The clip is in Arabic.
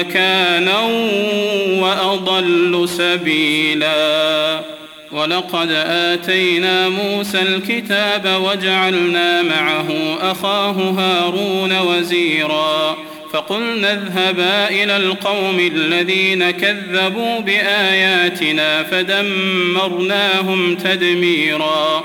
مكانا وأضل سبيلا. ولقد آتينا موسى الكتاب وجعلنا معه أخاه هارون وزيرا. فقلنا اذهبا إلى القوم الذين كذبوا بآياتنا فدمرناهم تدميراً.